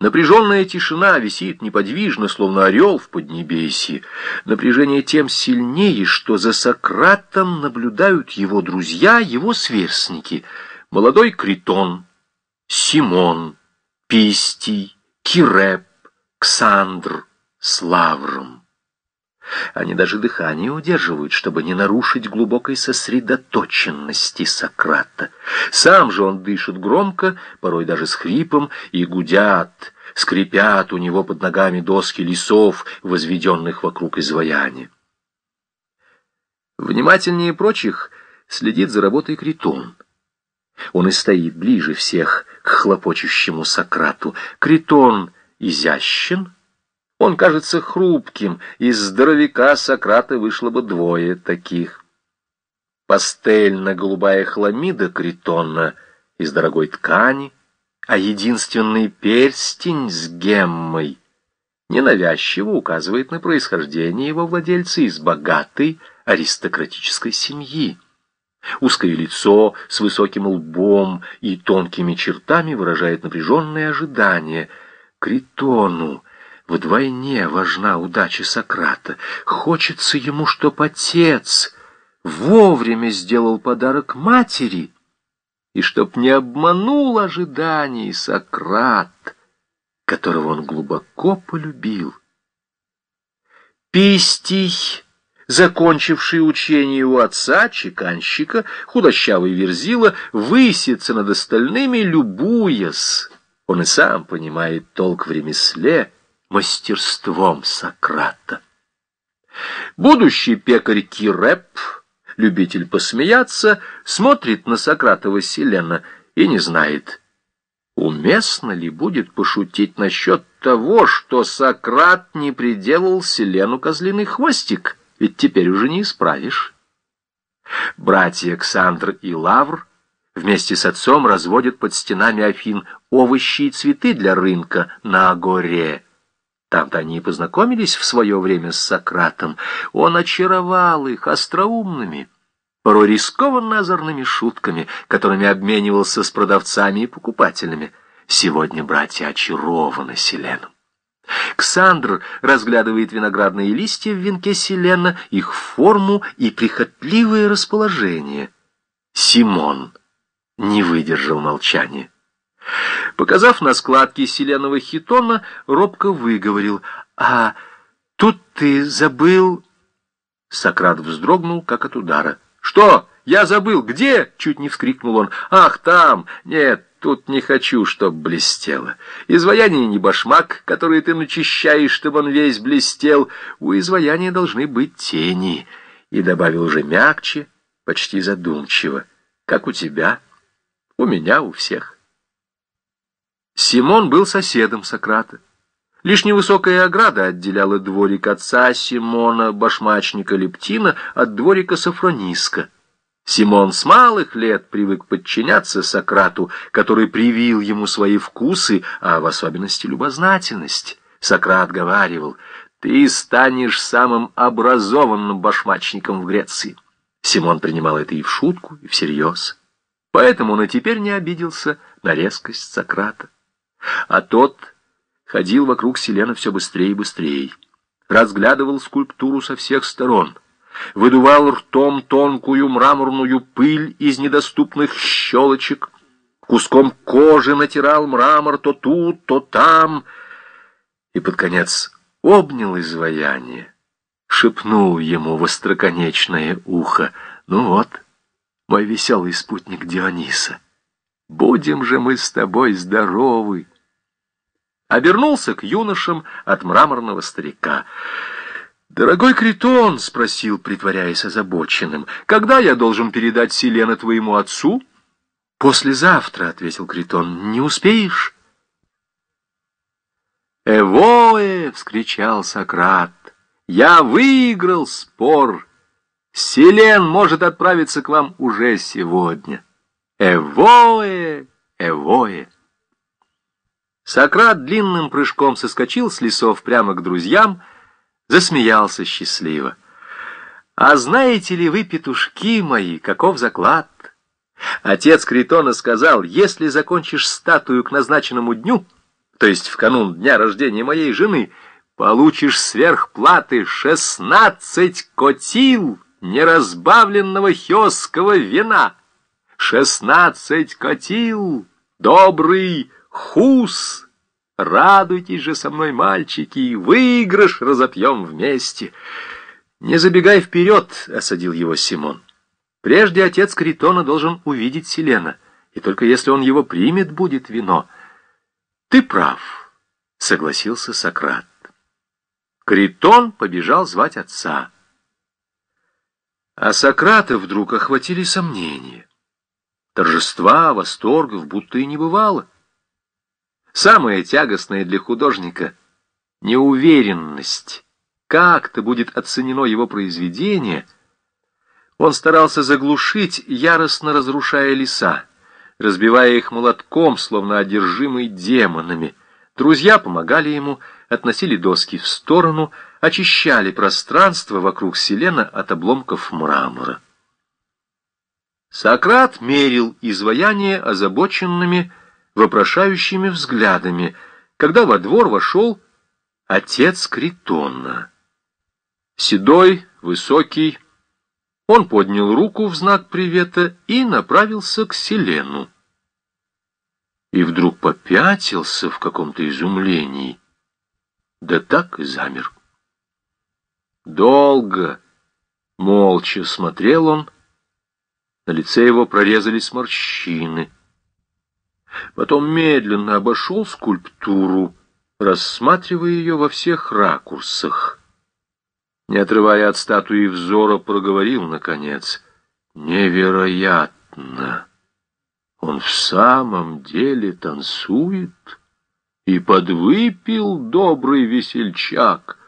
Напряженная тишина висит неподвижно, словно орел в поднебесье. Напряжение тем сильнее, что за Сократом наблюдают его друзья, его сверстники. Молодой Критон, Симон, Пистий, Киреп, Ксандр с Лавром. Они даже дыхание удерживают, чтобы не нарушить глубокой сосредоточенности Сократа. Сам же он дышит громко, порой даже с хрипом, и гудят, скрипят у него под ногами доски лесов, возведенных вокруг изваяния. Внимательнее прочих следит за работой Критон. Он и стоит ближе всех к хлопочущему Сократу. Критон изящен, он кажется хрупким, из здоровяка Сократа вышло бы двое таких. Пастельно-голубая хламида Критона из дорогой ткани, а единственный перстень с геммой ненавязчиво указывает на происхождение его владельца из богатой аристократической семьи. Узкое лицо с высоким лбом и тонкими чертами выражает напряженное ожидание. Критону Вдвойне важна удача Сократа. Хочется ему, чтоб отец вовремя сделал подарок матери, и чтоб не обманул ожиданий Сократ, которого он глубоко полюбил. Пистий, закончивший учение у отца, чеканщика, худощавый верзила, высится над остальными, любуясь. Он и сам понимает толк в ремесле, мастерством Сократа. Будущий пекарь Киреп, любитель посмеяться, смотрит на Сократа Василена и не знает, уместно ли будет пошутить насчет того, что Сократ не приделал Селену козлиный хвостик, ведь теперь уже не исправишь. Братья Александр и Лавр вместе с отцом разводят под стенами Афин овощи и цветы для рынка на Агоре. Там-то они и познакомились в свое время с Сократом. Он очаровал их остроумными, порой рискованно озорными шутками, которыми обменивался с продавцами и покупателями. Сегодня братья очарованы Селеном. Ксандр разглядывает виноградные листья в венке Селена, их форму и прихотливое расположение. Симон не выдержал молчания. Показав на складке селенового хитона, робко выговорил. «А тут ты забыл...» Сократ вздрогнул, как от удара. «Что? Я забыл! Где?» — чуть не вскрикнул он. «Ах, там! Нет, тут не хочу, чтоб блестело. Изваяние не башмак, который ты начищаешь, чтобы он весь блестел. У изваяния должны быть тени». И добавил уже мягче, почти задумчиво. «Как у тебя, у меня, у всех». Симон был соседом Сократа. Лишь невысокая ограда отделяла дворик отца Симона, башмачника Лептина, от дворика Сафрониска. Симон с малых лет привык подчиняться Сократу, который привил ему свои вкусы, а в особенности любознательность. Сократ говаривал, «Ты станешь самым образованным башмачником в Греции». Симон принимал это и в шутку, и всерьез. Поэтому он и теперь не обиделся на резкость Сократа. А тот ходил вокруг Селена все быстрее и быстрее, разглядывал скульптуру со всех сторон, выдувал ртом тонкую мраморную пыль из недоступных щелочек, куском кожи натирал мрамор то тут, то там, и под конец обнял изваяние, шепнул ему в остроконечное ухо, «Ну вот, мой веселый спутник Диониса». Будем же мы с тобой здоровы. Обернулся к юношам от мраморного старика. «Дорогой Критон», — спросил, притворяясь озабоченным, — «когда я должен передать Селена твоему отцу?» «Послезавтра», — ответил Критон, — «не успеешь?» «Эвоэ!» — вскричал Сократ. «Я выиграл спор! Селен может отправиться к вам уже сегодня!» Эвое, эвое. Сократ длинным прыжком соскочил с лесов прямо к друзьям, засмеялся счастливо. «А знаете ли вы, петушки мои, каков заклад?» Отец Критона сказал, «Если закончишь статую к назначенному дню, то есть в канун дня рождения моей жены, получишь сверхплаты шестнадцать котил неразбавленного хёского вина. Шестнадцать котил, добрый хус. Радуйтесь же со мной, мальчики, выигрыш разопьем вместе. Не забегай вперед, — осадил его Симон. Прежде отец Критона должен увидеть Селена, и только если он его примет, будет вино. Ты прав, — согласился Сократ. Критон побежал звать отца. А Сократа вдруг охватили сомнения. Торжества, восторгов будто и не бывало. Самое тягостное для художника — неуверенность. Как-то будет оценено его произведение. Он старался заглушить, яростно разрушая леса, разбивая их молотком, словно одержимый демонами. Друзья помогали ему, относили доски в сторону — очищали пространство вокруг Селена от обломков мрамора. Сократ мерил изваяние озабоченными, вопрошающими взглядами, когда во двор вошел отец Критона. Седой, высокий, он поднял руку в знак привета и направился к Селену. И вдруг попятился в каком-то изумлении, да так и замер. Долго, молча смотрел он. На лице его прорезались морщины. Потом медленно обошел скульптуру, рассматривая ее во всех ракурсах. Не отрывая от статуи взора, проговорил, наконец, «Невероятно! Он в самом деле танцует и подвыпил добрый весельчак».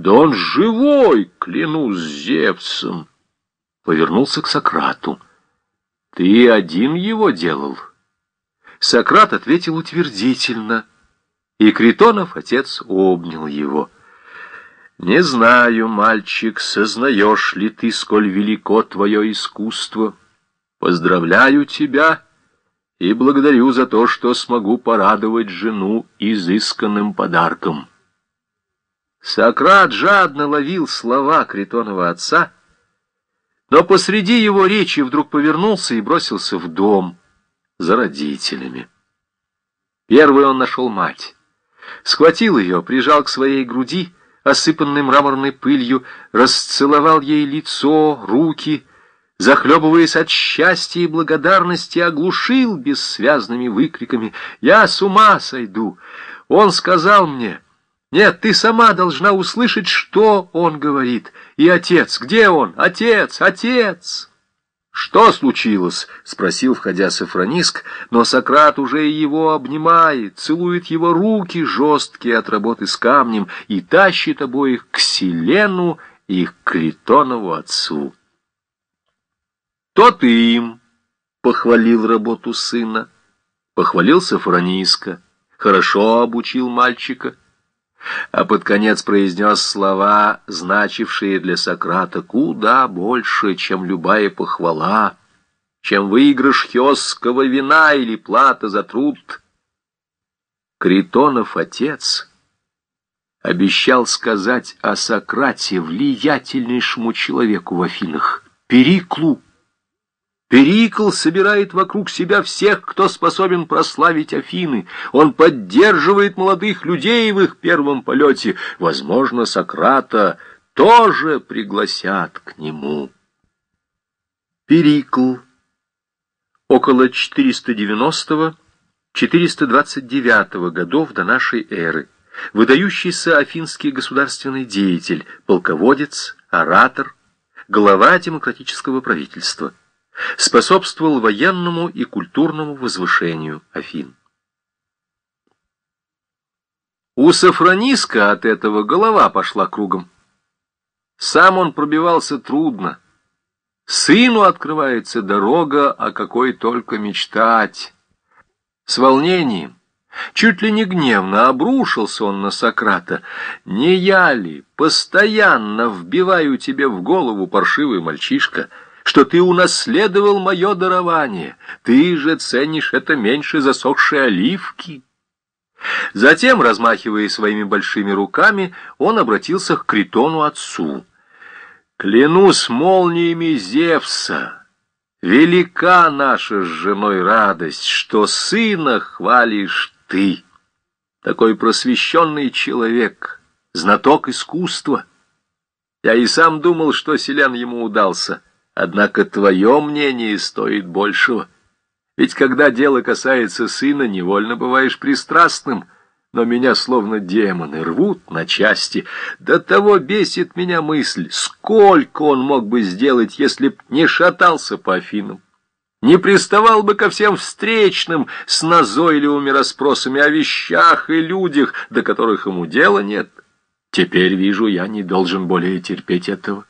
Да он живой, клянусь Зевсом. Повернулся к Сократу. Ты один его делал? Сократ ответил утвердительно, и Критонов отец обнял его. Не знаю, мальчик, сознаешь ли ты, сколь велико твое искусство. Поздравляю тебя и благодарю за то, что смогу порадовать жену изысканным подарком. Сократ жадно ловил слова Критонова отца, но посреди его речи вдруг повернулся и бросился в дом за родителями. Первый он нашел мать, схватил ее, прижал к своей груди, осыпанной мраморной пылью, расцеловал ей лицо, руки, захлебываясь от счастья и благодарности, оглушил бессвязными выкриками «Я с ума сойду!» Он сказал мне нет, ты сама должна услышать, что он говорит. И отец, где он? Отец, отец!» «Что случилось?» — спросил, входя Сафрониск, но Сократ уже его обнимает, целует его руки, жесткие от работы с камнем, и тащит обоих к Селену и к Критонову отцу. «Тот им!» — похвалил работу сына. Похвалил Сафрониска. Хорошо обучил мальчика а под конец произнес слова, значившие для Сократа куда больше, чем любая похвала, чем выигрыш хёсского вина или плата за труд. Критонов отец обещал сказать о Сократе влиятельнейшему человеку в Афинах, Периклу, Перикл собирает вокруг себя всех, кто способен прославить Афины. Он поддерживает молодых людей в их первом полете. Возможно, Сократа тоже пригласят к нему. Перикл. Около 490-429 годов до нашей эры. Выдающийся афинский государственный деятель, полководец, оратор, глава демократического правительства способствовал военному и культурному возвышению Афин. У Сафрониска от этого голова пошла кругом. Сам он пробивался трудно. Сыну открывается дорога, о какой только мечтать. С волнением, чуть ли не гневно обрушился он на Сократа. «Не я ли постоянно вбиваю тебе в голову, паршивый мальчишка?» Что ты унаследовал мое дарование. Ты же ценишь это меньше засохшей оливки. Затем, размахивая своими большими руками, он обратился к Критону отцу. «Клянусь молниями Зевса, велика наша с женой радость, что сына хвалишь ты, такой просвещенный человек, знаток искусства. Я и сам думал, что селян ему удался, однако твое мнение стоит большего». Ведь когда дело касается сына, невольно бываешь пристрастным, но меня словно демоны рвут на части. До того бесит меня мысль, сколько он мог бы сделать, если б не шатался по Афинам, не приставал бы ко всем встречным с назойливыми расспросами о вещах и людях, до которых ему дела нет. Теперь, вижу, я не должен более терпеть этого.